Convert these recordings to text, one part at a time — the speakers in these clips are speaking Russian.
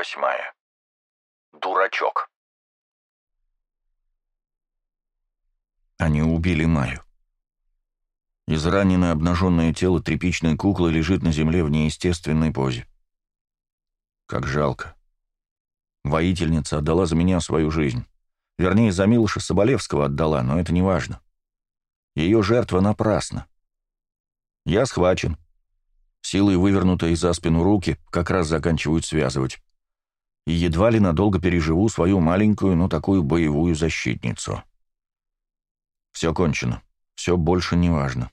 восьмая. Дурачок. Они убили Маю. Израненное обнаженное тело тряпичной куклы лежит на земле в неестественной позе. Как жалко. Воительница отдала за меня свою жизнь. Вернее, за Милоша Соболевского отдала, но это не важно. Ее жертва напрасна. Я схвачен. Силой вывернутые за спину руки как раз заканчивают связывать. И едва ли надолго переживу свою маленькую, но такую боевую защитницу. Все кончено. Все больше не важно.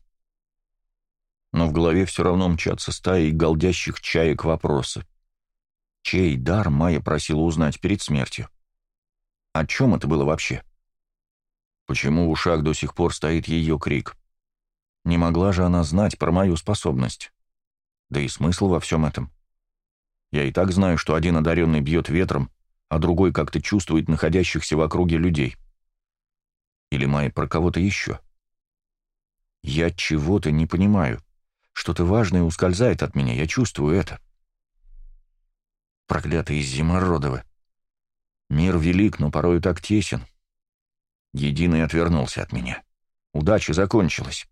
Но в голове все равно мчатся стаи голдящих чаек вопросы. Чей дар Майя просила узнать перед смертью? О чем это было вообще? Почему в ушах до сих пор стоит ее крик? Не могла же она знать про мою способность. Да и смысл во всем этом. Я и так знаю, что один одаренный бьет ветром, а другой как-то чувствует находящихся в округе людей. Или Майя про кого-то еще. Я чего-то не понимаю. Что-то важное ускользает от меня, я чувствую это. Проклятые Зимородовы. Мир велик, но порою так тесен. Единый отвернулся от меня. Удача закончилась.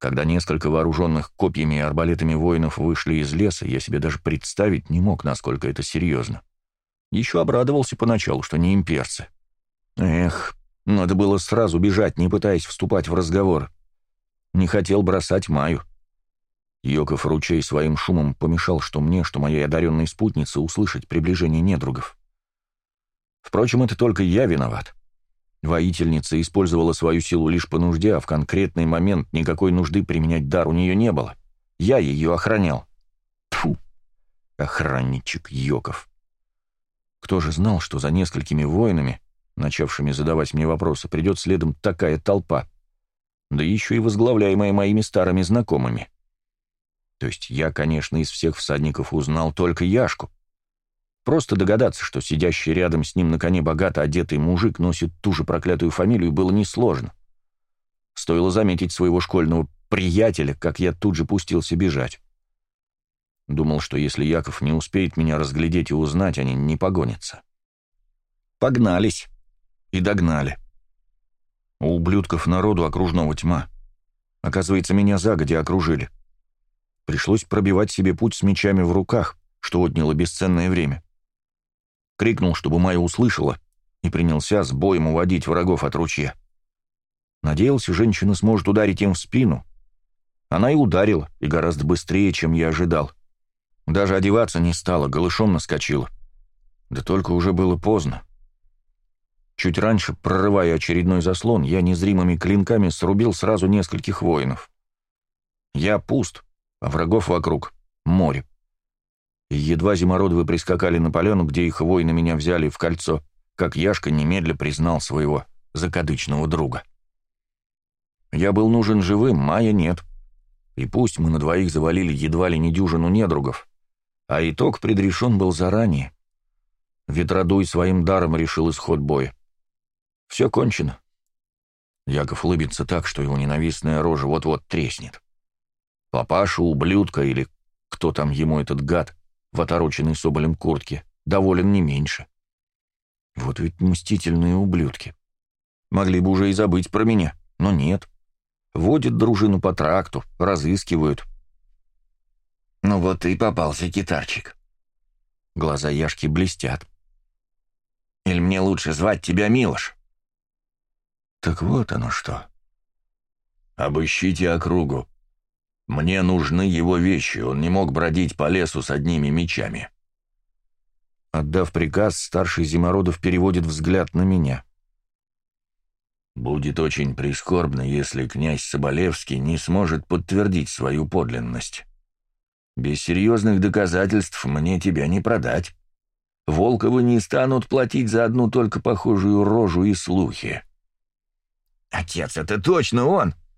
Когда несколько вооруженных копьями и арбалетами воинов вышли из леса, я себе даже представить не мог, насколько это серьезно. Еще обрадовался поначалу, что не имперцы. Эх, надо было сразу бежать, не пытаясь вступать в разговор. Не хотел бросать Маю. Йоков ручей своим шумом помешал что мне, что моей одаренной спутнице услышать приближение недругов. Впрочем, это только я виноват. Воительница использовала свою силу лишь по нужде, а в конкретный момент никакой нужды применять дар у нее не было. Я ее охранял. Тьфу, охранничек Йоков. Кто же знал, что за несколькими воинами, начавшими задавать мне вопросы, придет следом такая толпа? Да еще и возглавляемая моими старыми знакомыми. То есть я, конечно, из всех всадников узнал только Яшку. Просто догадаться, что сидящий рядом с ним на коне богато одетый мужик носит ту же проклятую фамилию, было несложно. Стоило заметить своего школьного приятеля, как я тут же пустился бежать. Думал, что если Яков не успеет меня разглядеть и узнать, они не погонятся. Погнались. И догнали. У ублюдков народу окружного тьма. Оказывается, меня загодя окружили. Пришлось пробивать себе путь с мечами в руках, что отняло бесценное время. Крикнул, чтобы Майя услышала, и принялся с боем уводить врагов от ручья. Надеялся, женщина сможет ударить им в спину. Она и ударила, и гораздо быстрее, чем я ожидал. Даже одеваться не стала, голышом наскочила. Да только уже было поздно. Чуть раньше, прорывая очередной заслон, я незримыми клинками срубил сразу нескольких воинов. Я пуст, а врагов вокруг — море. Едва зимородовы прискакали на поляну, где их воины меня взяли в кольцо, как Яшка немедля признал своего закадычного друга. Я был нужен живым, Майя нет. И пусть мы на двоих завалили едва ли не дюжину недругов, а итог предрешен был заранее. Ветродуй своим даром решил исход боя. Все кончено. Яков улыбится так, что его ненавистная рожа вот-вот треснет. Папаша, ублюдка или кто там ему этот гад, в отороченной соболем куртке, доволен не меньше. Вот ведь мстительные ублюдки. Могли бы уже и забыть про меня, но нет. Водят дружину по тракту, разыскивают. Ну вот и попался китарчик. Глаза Яшки блестят. Или мне лучше звать тебя Милош? Так вот оно что. Обыщите округу, мне нужны его вещи, он не мог бродить по лесу с одними мечами. Отдав приказ, старший Зимородов переводит взгляд на меня. Будет очень прискорбно, если князь Соболевский не сможет подтвердить свою подлинность. Без серьезных доказательств мне тебя не продать. Волковы не станут платить за одну только похожую рожу и слухи. «Отец, это точно он!» —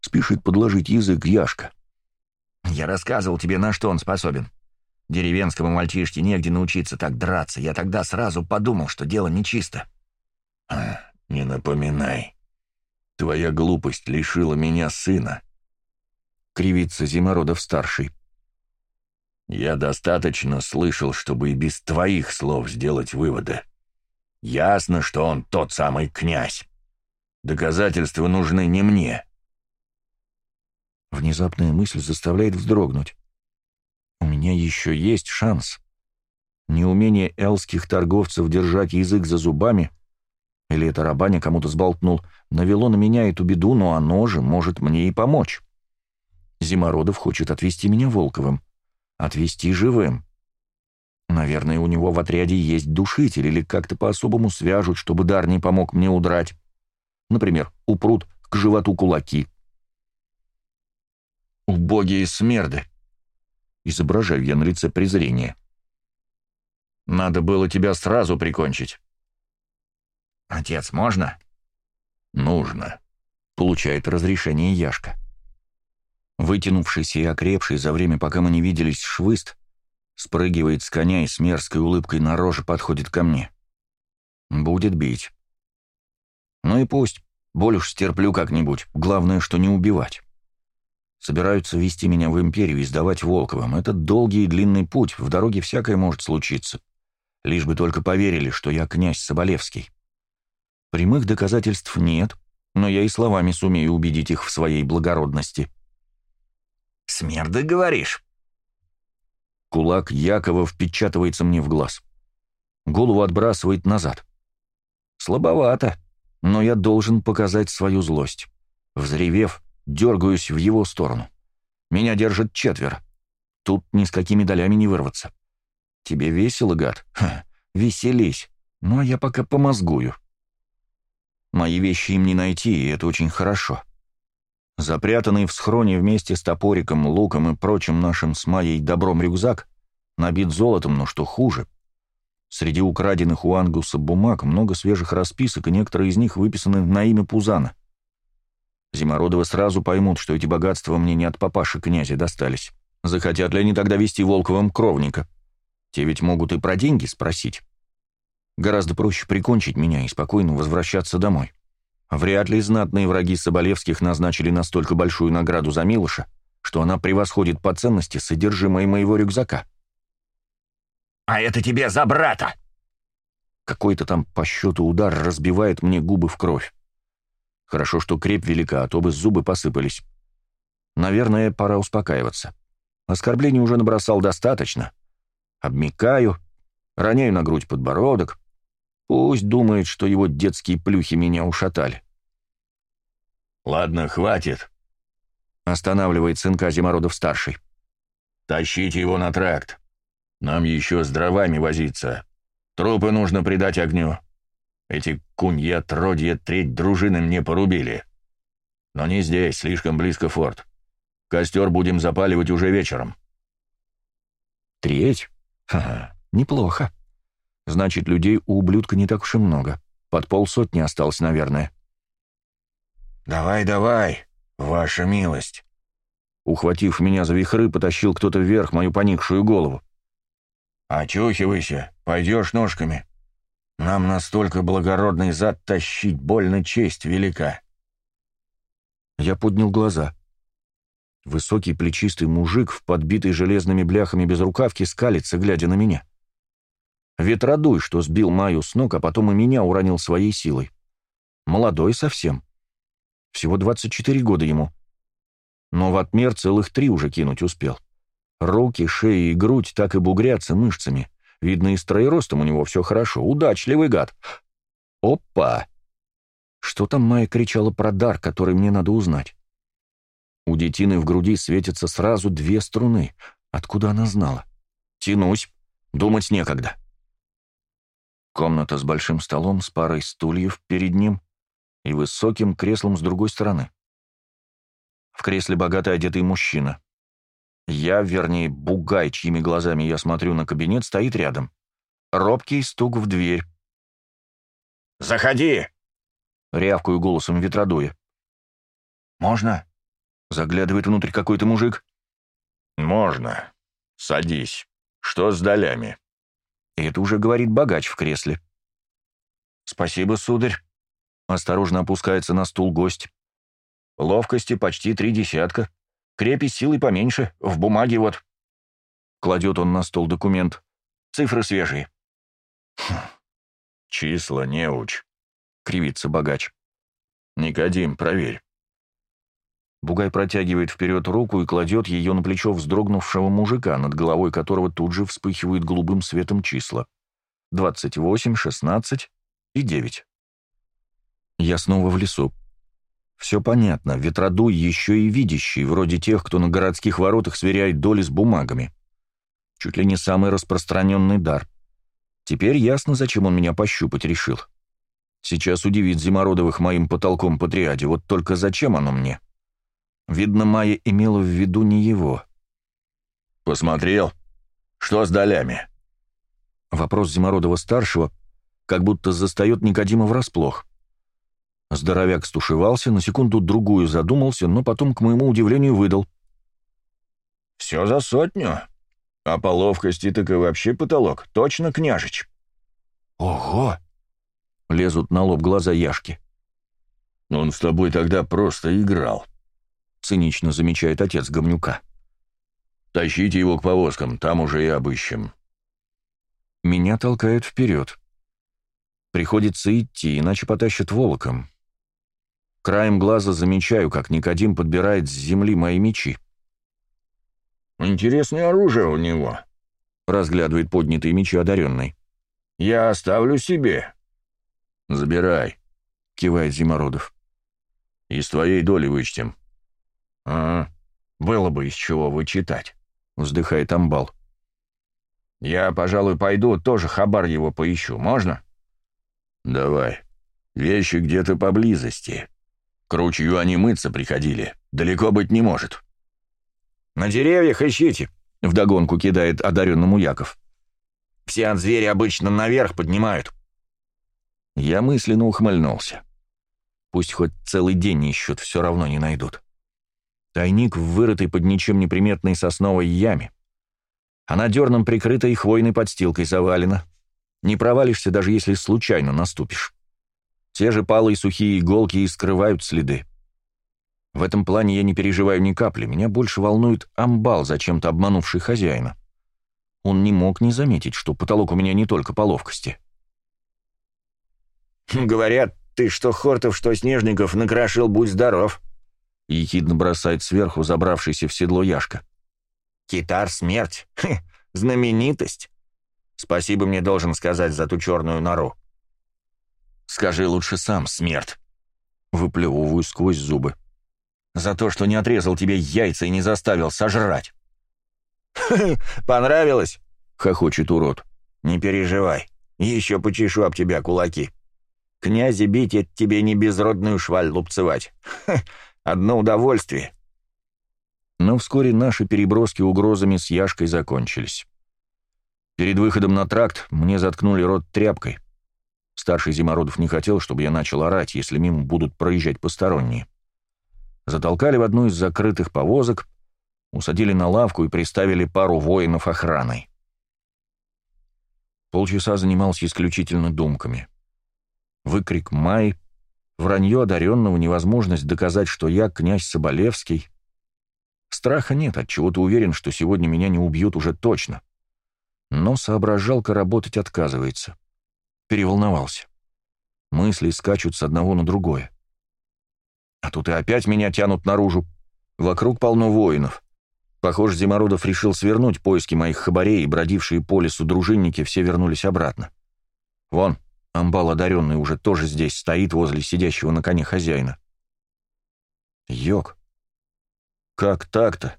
спешит подложить язык Яшка. «Я рассказывал тебе, на что он способен. Деревенскому мальчишке негде научиться так драться. Я тогда сразу подумал, что дело нечисто». А, «Не напоминай. Твоя глупость лишила меня сына», — кривится Зимородов-старший. Я достаточно слышал, чтобы и без твоих слов сделать выводы. Ясно, что он тот самый князь. Доказательства нужны не мне. Внезапная мысль заставляет вздрогнуть. У меня еще есть шанс. Неумение элских торговцев держать язык за зубами, или это рабаня кому-то сболтнул, навело на меня эту беду, но оно же может мне и помочь. Зимородов хочет отвезти меня Волковым. Отвезти живым. Наверное, у него в отряде есть душитель или как-то по-особому свяжут, чтобы дар не помог мне удрать. Например, упрут к животу кулаки. Убогие смерды. Изображаю я на лице презрение. Надо было тебя сразу прикончить. «Отец, можно?» «Нужно», — получает разрешение Яшка. Вытянувшийся и окрепший за время, пока мы не виделись, швыст спрыгивает с коня и с мерзкой улыбкой на роже подходит ко мне. Будет бить. Ну и пусть, боль уж стерплю как-нибудь, главное, что не убивать. Собираются вести меня в империю и сдавать Волковым. Это долгий и длинный путь, в дороге всякое может случиться. Лишь бы только поверили, что я князь Соболевский. Прямых доказательств нет, но я и словами сумею убедить их в своей благородности. «Смерды, говоришь?» Кулак Якова впечатывается мне в глаз. Голову отбрасывает назад. Слабовато, но я должен показать свою злость. Взревев, дергаюсь в его сторону. Меня держит четверо. Тут ни с какими долями не вырваться. Тебе весело, гад? Ха, веселись. Ну, а я пока помозгую. Мои вещи им не найти, и это очень хорошо. Запрятанный в схроне вместе с топориком, луком и прочим нашим с Майей добром рюкзак набит золотом, но что хуже. Среди украденных у Ангуса бумаг много свежих расписок, и некоторые из них выписаны на имя Пузана. Зимородовы сразу поймут, что эти богатства мне не от папаши князя достались. Захотят ли они тогда вести Волковым кровника? Те ведь могут и про деньги спросить. Гораздо проще прикончить меня и спокойно возвращаться домой. Вряд ли знатные враги Соболевских назначили настолько большую награду за Милоша, что она превосходит по ценности содержимое моего рюкзака. «А это тебе за брата!» Какой-то там по счету удар разбивает мне губы в кровь. Хорошо, что крепь велика, а то бы зубы посыпались. Наверное, пора успокаиваться. Оскорблений уже набросал достаточно. Обмикаю, роняю на грудь подбородок, Пусть думает, что его детские плюхи меня ушатали. «Ладно, хватит», — останавливает сынка Зимородов-старший. «Тащите его на тракт. Нам еще с дровами возиться. Трупы нужно придать огню. Эти куньи отродья треть дружины мне порубили. Но не здесь, слишком близко форт. Костер будем запаливать уже вечером». «Треть? Ха-ха, неплохо». Значит, людей у ублюдка не так уж и много. Под полсотни осталось, наверное. «Давай, давай, ваша милость!» Ухватив меня за вихры, потащил кто-то вверх мою поникшую голову. «Очухивайся, пойдешь ножками. Нам настолько благородный зад тащить больно честь велика». Я поднял глаза. Высокий плечистый мужик в подбитой железными бляхами безрукавке скалится, глядя на меня. Ветродуй, что сбил Маю с ног, а потом и меня уронил своей силой. Молодой совсем. Всего 24 года ему. Но в отмер целых три уже кинуть успел. Руки, шея и грудь так и бугрятся мышцами. Видно, и строеростом у него все хорошо. Удачливый гад. Опа! Что там Майя кричала про дар, который мне надо узнать? У детины в груди светятся сразу две струны. Откуда она знала? Тянусь. Думать некогда. Комната с большим столом, с парой стульев перед ним и высоким креслом с другой стороны. В кресле богато одетый мужчина. Я, вернее, бугай, чьими глазами я смотрю на кабинет, стоит рядом. Робкий стук в дверь. «Заходи!» — рявкую голосом ветродуя. «Можно?» — заглядывает внутрь какой-то мужик. «Можно. Садись. Что с долями?» И это уже говорит богач в кресле. «Спасибо, сударь». Осторожно опускается на стул гость. «Ловкости почти три десятка. Крепи силой поменьше. В бумаге вот». Кладет он на стол документ. Цифры свежие. Хм. «Числа не уч», — кривится богач. «Никодим, проверь». Бугай протягивает вперед руку и кладет ее на плечо вздрогнувшего мужика, над головой которого тут же вспыхивают голубым светом числа. 28, 16 и 9. Я снова в лесу. Все понятно, ветродуй еще и видящий, вроде тех, кто на городских воротах сверяет доли с бумагами. Чуть ли не самый распространенный дар. Теперь ясно, зачем он меня пощупать решил. Сейчас удивит Зимородовых моим потолком по триаде, вот только зачем оно мне? Видно, Майя имела в виду не его. «Посмотрел? Что с долями?» Вопрос Зимородова-старшего как будто застает Никодима врасплох. Здоровяк стушевался, на секунду-другую задумался, но потом, к моему удивлению, выдал. «Все за сотню. А по ловкости так и вообще потолок. Точно, княжич?» «Ого!» — лезут на лоб глаза Яшки. «Он с тобой тогда просто играл», — цинично замечает отец Гомнюка. «Тащите его к повозкам, там уже и обыщем». Меня толкают вперед. Приходится идти, иначе потащат волоком. Краем глаза замечаю, как Никодим подбирает с земли мои мечи. «Интересное оружие у него», — разглядывает поднятые мечи одаренный. «Я оставлю себе». «Забирай», — кивает Зимородов. «Из твоей доли вычтем». «А, было бы из чего вычитать», — вздыхает Амбал. «Я, пожалуй, пойду, тоже хабар его поищу. Можно?» «Давай. Вещи где-то поблизости», к ручью они мыться приходили. Далеко быть не может. «На деревьях ищите», — вдогонку кидает одаренному Яков. «Все от зверя обычно наверх поднимают». Я мысленно ухмыльнулся. Пусть хоть целый день ищут, все равно не найдут. Тайник в вырытой под ничем неприметной сосновой яме. Она дерном прикрыта и хвойной подстилкой завалена. Не провалишься, даже если случайно наступишь. Те же палые сухие иголки и скрывают следы. В этом плане я не переживаю ни капли. Меня больше волнует амбал, зачем-то обманувший хозяина. Он не мог не заметить, что потолок у меня не только по ловкости. «Говорят, ты что Хортов, что Снежников накрошил, будь здоров!» — ехидно бросает сверху забравшийся в седло Яшка. «Китар смерть! Хе, знаменитость! Спасибо мне должен сказать за ту черную нору. Скажи лучше сам, смерть. Выплевываю сквозь зубы. За то, что не отрезал тебе яйца и не заставил сожрать. понравилось?» — хохочет урод. «Не переживай, еще почешу об тебя кулаки. Князи бить — это тебе не безродную шваль лупцевать. Одно удовольствие». Но вскоре наши переброски угрозами с Яшкой закончились. Перед выходом на тракт мне заткнули рот тряпкой — Старший Зимородов не хотел, чтобы я начал орать, если мимо будут проезжать посторонние. Затолкали в одну из закрытых повозок, усадили на лавку и приставили пару воинов охраной. Полчаса занимался исключительно думками. Выкрик «Май», вранье одаренного, невозможность доказать, что я князь Соболевский. Страха нет, отчего-то уверен, что сегодня меня не убьют уже точно. Но соображалка работать отказывается. Переволновался. Мысли скачут с одного на другое. А тут и опять меня тянут наружу. Вокруг полно воинов. Похоже, Зимородов решил свернуть поиски моих хабарей, и бродившие по лесу дружинники все вернулись обратно. Вон, амбал одаренный уже тоже здесь стоит возле сидящего на коне хозяина. Йог. Как так-то?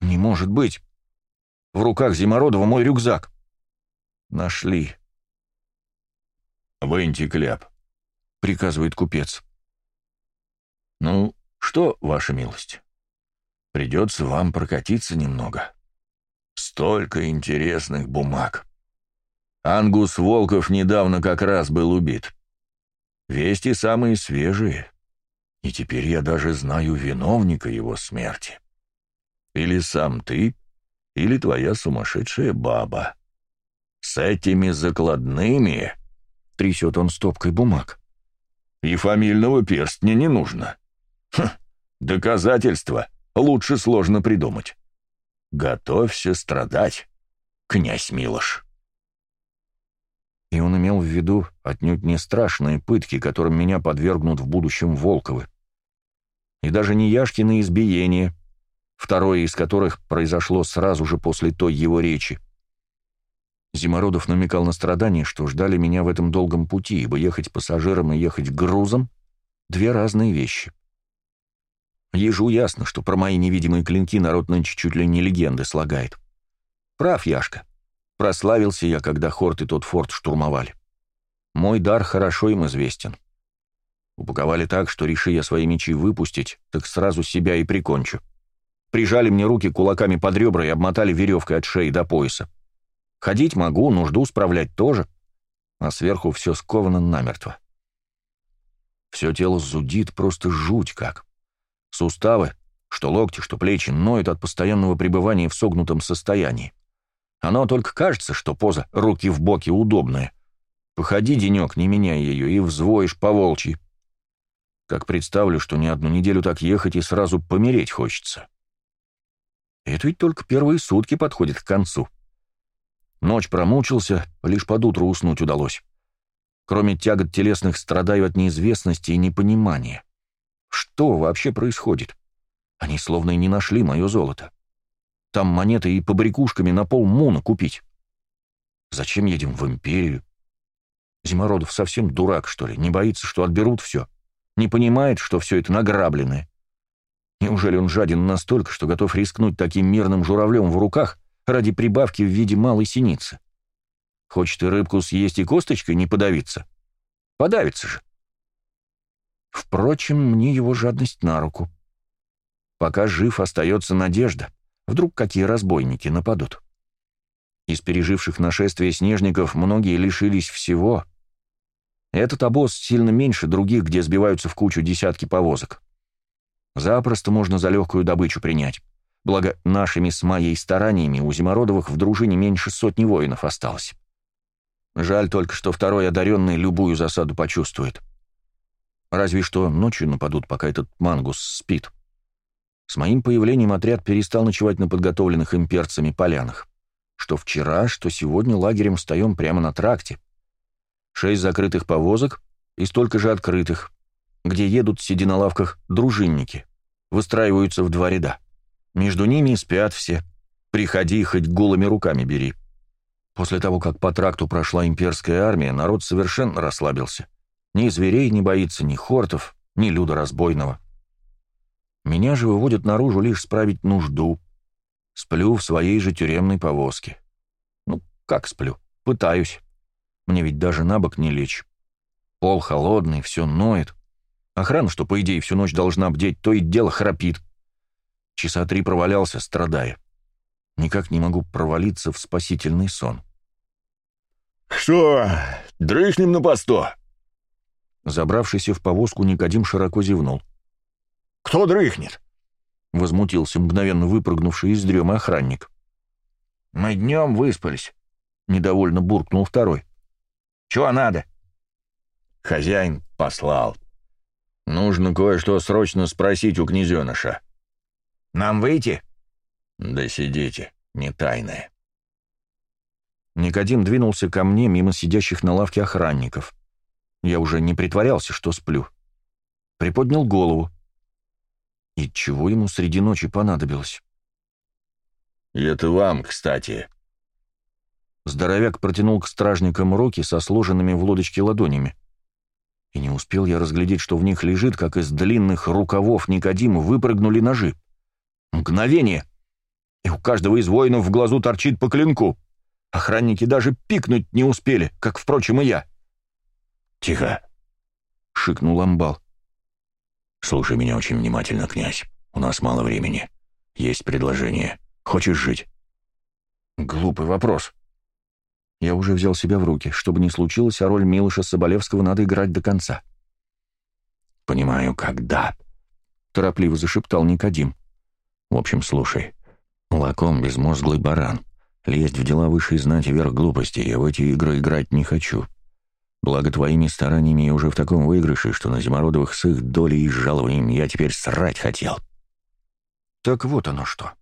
Не может быть. В руках Зимородова мой рюкзак. Нашли. «Выньте кляп», — приказывает купец. «Ну, что, ваша милость, придется вам прокатиться немного. Столько интересных бумаг. Ангус Волков недавно как раз был убит. Вести самые свежие. И теперь я даже знаю виновника его смерти. Или сам ты, или твоя сумасшедшая баба. С этими закладными Трясет он стопкой бумаг. И фамильного перстня не нужно. Хм, доказательства лучше сложно придумать. готовься страдать, князь Милош». И он имел в виду отнюдь не страшные пытки, которым меня подвергнут в будущем Волковы. И даже не Яшкины избиения, второе из которых произошло сразу же после той его речи. Зимородов намекал на страдания, что ждали меня в этом долгом пути, ибо ехать пассажиром и ехать грузом — две разные вещи. Ежу ясно, что про мои невидимые клинки народ нынче чуть ли не легенды слагает. Прав, Яшка. Прославился я, когда Хорт и тот форт штурмовали. Мой дар хорошо им известен. Упаковали так, что реши я свои мечи выпустить, так сразу себя и прикончу. Прижали мне руки кулаками под ребра и обмотали веревкой от шеи до пояса. Ходить могу, нужду справлять тоже, а сверху все сковано намертво. Все тело зудит, просто жуть как. Суставы, что локти, что плечи, ноют от постоянного пребывания в согнутом состоянии. Оно только кажется, что поза руки в боки удобная. Походи, денек, не меняй ее, и взвоишь по волчьи. Как представлю, что не одну неделю так ехать и сразу помереть хочется. Это ведь только первые сутки подходят к концу. Ночь промучился, лишь под утро уснуть удалось. Кроме тягот телесных страдаю от неизвестности и непонимания. Что вообще происходит? Они словно и не нашли мое золото. Там монеты и побрякушками на пол муна купить. Зачем едем в империю? Зимородов совсем дурак, что ли? Не боится, что отберут все? Не понимает, что все это награбленное? Неужели он жаден настолько, что готов рискнуть таким мирным журавлем в руках ради прибавки в виде малой синицы? Хочет и рыбку съесть, и косточкой не подавиться? Подавится же. Впрочем, мне его жадность на руку. Пока жив, остается надежда. Вдруг какие разбойники нападут. Из переживших нашествие снежников многие лишились всего. Этот обоз сильно меньше других, где сбиваются в кучу десятки повозок. Запросто можно за легкую добычу принять. Благо, нашими с моей стараниями у Зимородовых в дружине меньше сотни воинов осталось. Жаль только, что второй одаренный любую засаду почувствует. Разве что ночью нападут, пока этот мангус спит. С моим появлением отряд перестал ночевать на подготовленных имперцами полянах. Что вчера, что сегодня лагерем встаем прямо на тракте. Шесть закрытых повозок и столько же открытых, где едут, сидя на лавках, дружинники. Выстраиваются в два ряда. Между ними спят все. Приходи, хоть голыми руками бери. После того, как по тракту прошла имперская армия, народ совершенно расслабился. Ни зверей не боится, ни хортов, ни люда разбойного. Меня же выводят наружу лишь справить нужду. Сплю в своей же тюремной повозке. Ну, как сплю? Пытаюсь. Мне ведь даже на бок не лечь. Пол холодный, все ноет. Охрана, что, по идее, всю ночь должна бдеть, то и дело храпит. Часа три провалялся, страдая. Никак не могу провалиться в спасительный сон. «Что, дрыхнем на посту?» Забравшийся в повозку, Никодим широко зевнул. «Кто дрыхнет?» — возмутился мгновенно выпрыгнувший из дремы охранник. «Мы днем выспались», — недовольно буркнул второй. «Чего надо?» Хозяин послал. Нужно кое-что срочно спросить у князеныша. «Нам выйти?» «Да сидите, не тайное». Никодим двинулся ко мне мимо сидящих на лавке охранников. Я уже не притворялся, что сплю. Приподнял голову. И чего ему среди ночи понадобилось? «Это вам, кстати». Здоровяк протянул к стражникам руки со сложенными в лодочке ладонями и не успел я разглядеть, что в них лежит, как из длинных рукавов Никодима выпрыгнули ножи. Мгновение, и у каждого из воинов в глазу торчит по клинку. Охранники даже пикнуть не успели, как, впрочем, и я. «Тихо!» — шикнул Амбал. «Слушай меня очень внимательно, князь. У нас мало времени. Есть предложение. Хочешь жить?» Глупый вопрос. Я уже взял себя в руки. Чтобы не случилось, а роль Милыша Соболевского надо играть до конца. «Понимаю, когда», — торопливо зашептал Никодим. «В общем, слушай. Лаком безмозглый баран. Лезть в дела высшей знати верх глупости. Я в эти игры играть не хочу. Благо твоими стараниями я уже в таком выигрыше, что на Зимородовых с их долей и жалованием я теперь срать хотел». Так вот оно что.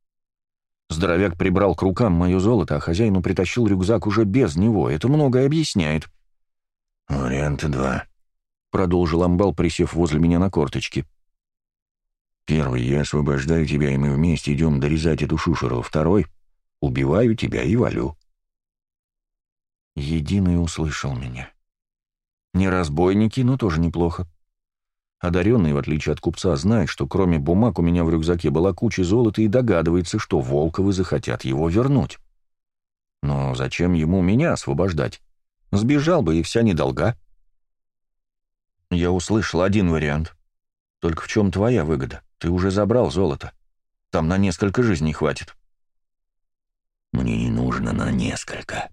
Здоровяк прибрал к рукам мое золото, а хозяину притащил рюкзак уже без него. Это многое объясняет. «Варианты два», — продолжил Амбал, присев возле меня на корточки. «Первый, я освобождаю тебя, и мы вместе идем дорезать эту шушеру. Второй, убиваю тебя и валю». Единый услышал меня. Не разбойники, но тоже неплохо. Одаренный, в отличие от купца, знает, что кроме бумаг у меня в рюкзаке была куча золота и догадывается, что Волковы захотят его вернуть. Но зачем ему меня освобождать? Сбежал бы, и вся недолга. Я услышал один вариант. Только в чем твоя выгода? Ты уже забрал золото. Там на несколько жизней хватит. Мне не нужно на несколько.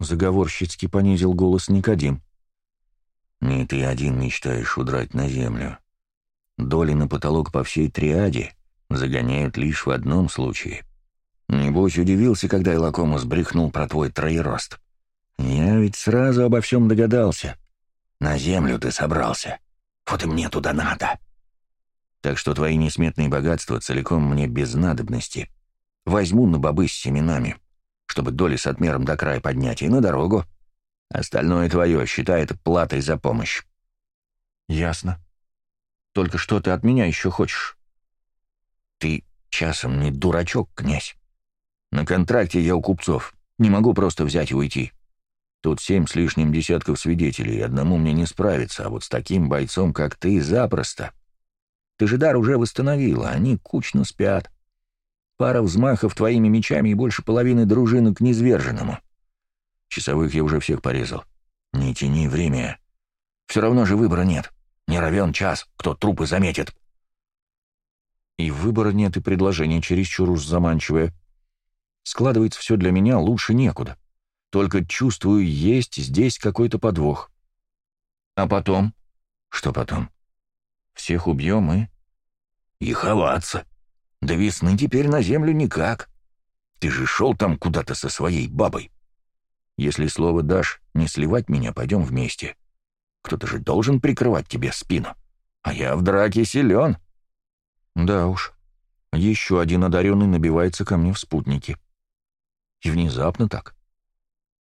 Заговорщицки понизил голос Никодим. Не ты один мечтаешь удрать на землю. Доли на потолок по всей триаде загоняют лишь в одном случае. Небось, удивился, когда Илакомус брехнул про твой троерост. Я ведь сразу обо всем догадался. На землю ты собрался. Вот и мне туда надо. Так что твои несметные богатства целиком мне без надобности. Возьму на бобы с семенами, чтобы доли с отмером до края поднять, и на дорогу. Остальное твое, считай это платой за помощь. Ясно. Только что ты от меня еще хочешь? Ты часом не дурачок, князь. На контракте я у купцов. Не могу просто взять и уйти. Тут семь с лишним десятков свидетелей, одному мне не справиться, а вот с таким бойцом, как ты, запросто. Ты же дар уже восстановила, они кучно спят. Пара взмахов твоими мечами и больше половины дружины к низверженному. Часовых я уже всех порезал. Не тяни время. Все равно же выбора нет. Не равен час, кто трупы заметит. И выбора нет, и предложение чересчур уж заманчивое. Складывается все для меня лучше некуда. Только чувствую, есть здесь какой-то подвох. А потом? Что потом? Всех убьем и... И ховаться. До весны теперь на землю никак. Ты же шел там куда-то со своей бабой. Если слово дашь, не сливать меня, пойдем вместе. Кто-то же должен прикрывать тебе спину. А я в драке силен. Да уж. Еще один одаренный набивается ко мне в спутники. И внезапно так.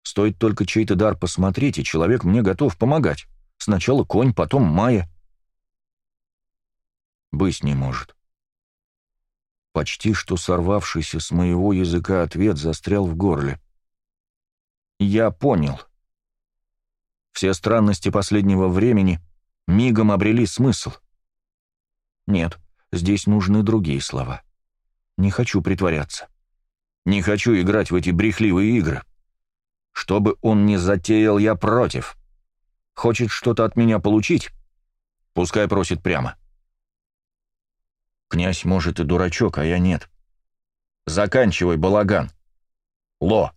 Стоит только чей-то дар посмотреть, и человек мне готов помогать. Сначала конь, потом Майя. Быть не может. Почти что сорвавшийся с моего языка ответ застрял в горле. Я понял. Все странности последнего времени мигом обрели смысл. Нет, здесь нужны другие слова. Не хочу притворяться. Не хочу играть в эти брехливые игры. Что бы он ни затеял, я против. Хочет что-то от меня получить? Пускай просит прямо. Князь, может, и дурачок, а я нет. Заканчивай балаган. Ло.